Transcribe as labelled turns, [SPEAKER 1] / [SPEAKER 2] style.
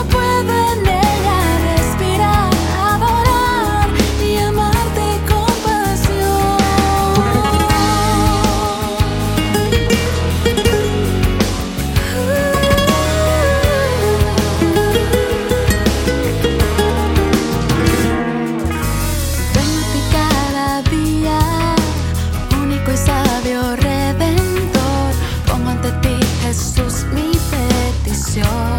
[SPEAKER 1] No Puedo negar, respirar, adorar y amarte con pasión. Ven a mi cada día, único y sabio redentor. Pongo ante ti, Jesús, mi petición.